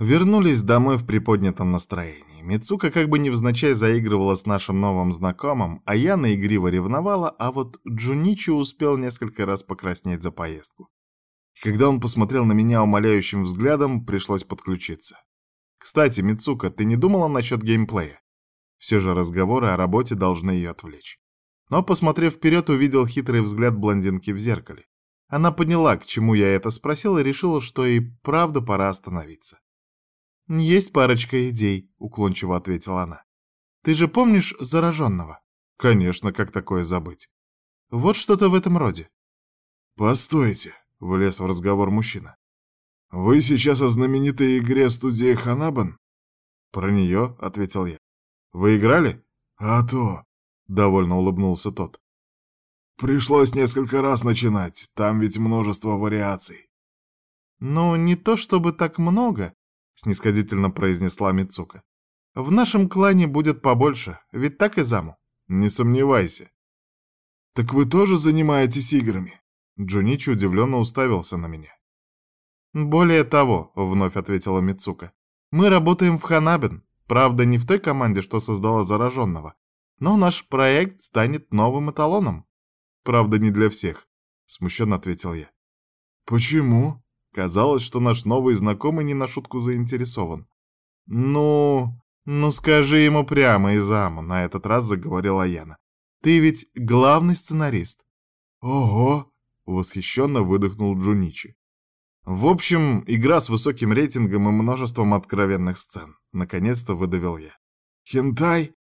Вернулись домой в приподнятом настроении. Мицука как бы невзначай заигрывала с нашим новым знакомым, а Яна игриво ревновала, а вот Джуничи успел несколько раз покраснеть за поездку. Когда он посмотрел на меня умоляющим взглядом, пришлось подключиться. «Кстати, Мицука, ты не думала насчет геймплея?» Все же разговоры о работе должны ее отвлечь. Но, посмотрев вперед, увидел хитрый взгляд блондинки в зеркале. Она поняла, к чему я это спросил, и решила, что и правда пора остановиться. «Есть парочка идей», — уклончиво ответила она. «Ты же помнишь зараженного?» «Конечно, как такое забыть?» «Вот что-то в этом роде». «Постойте», — влез в разговор мужчина. «Вы сейчас о знаменитой игре студии Ханабан?» «Про нее», — ответил я. «Вы играли?» «А то», — довольно улыбнулся тот. «Пришлось несколько раз начинать, там ведь множество вариаций». «Ну, не то чтобы так много», снисходительно произнесла Мицука. В нашем клане будет побольше, ведь так и заму. Не сомневайся. Так вы тоже занимаетесь играми? Джуничи удивленно уставился на меня. Более того, вновь ответила Мицука, мы работаем в Ханабен, правда, не в той команде, что создала зараженного, но наш проект станет новым эталоном. Правда, не для всех, смущенно ответил я. Почему? Казалось, что наш новый знакомый не на шутку заинтересован. «Ну, ну скажи ему прямо, Изаму», — на этот раз заговорила Яна. «Ты ведь главный сценарист». «Ого!» — восхищенно выдохнул Джуничи. В общем, игра с высоким рейтингом и множеством откровенных сцен. Наконец-то выдавил я. «Хентай?»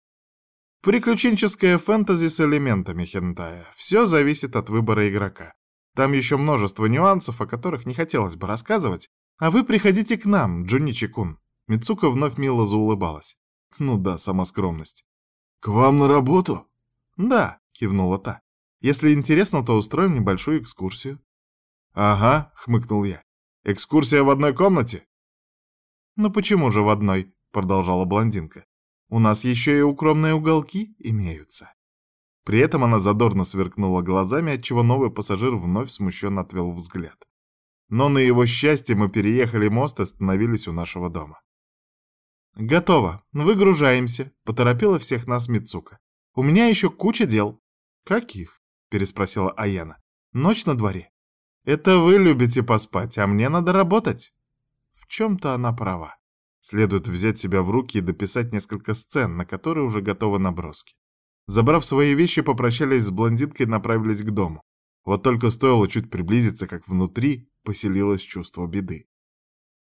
Приключенческое фэнтези с элементами хентая. Все зависит от выбора игрока. Там еще множество нюансов, о которых не хотелось бы рассказывать. А вы приходите к нам, Джуничи-кун. Мицука вновь мило заулыбалась. Ну да, сама скромность. «К вам на работу?» «Да», — кивнула та. «Если интересно, то устроим небольшую экскурсию». «Ага», — хмыкнул я. «Экскурсия в одной комнате?» «Ну почему же в одной?» — продолжала блондинка. «У нас еще и укромные уголки имеются». При этом она задорно сверкнула глазами, отчего новый пассажир вновь смущенно отвел взгляд. Но на его счастье мы переехали мост и остановились у нашего дома. «Готово. Выгружаемся», — поторопила всех нас Мицука. «У меня еще куча дел». «Каких?» — переспросила Аяна. «Ночь на дворе». «Это вы любите поспать, а мне надо работать». В чем-то она права. Следует взять себя в руки и дописать несколько сцен, на которые уже готовы наброски. Забрав свои вещи, попрощались с блондинкой и направились к дому. Вот только стоило чуть приблизиться, как внутри поселилось чувство беды.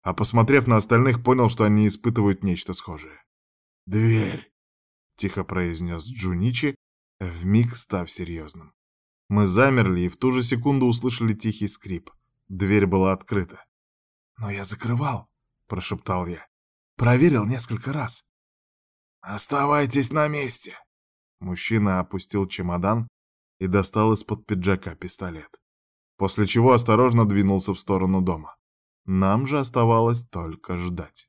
А посмотрев на остальных, понял, что они испытывают нечто схожее. «Дверь!» — тихо произнес Джуничи, вмиг став серьезным. Мы замерли и в ту же секунду услышали тихий скрип. Дверь была открыта. «Но я закрывал», — прошептал я. «Проверил несколько раз». «Оставайтесь на месте», Мужчина опустил чемодан и достал из-под пиджака пистолет. После чего осторожно двинулся в сторону дома. Нам же оставалось только ждать.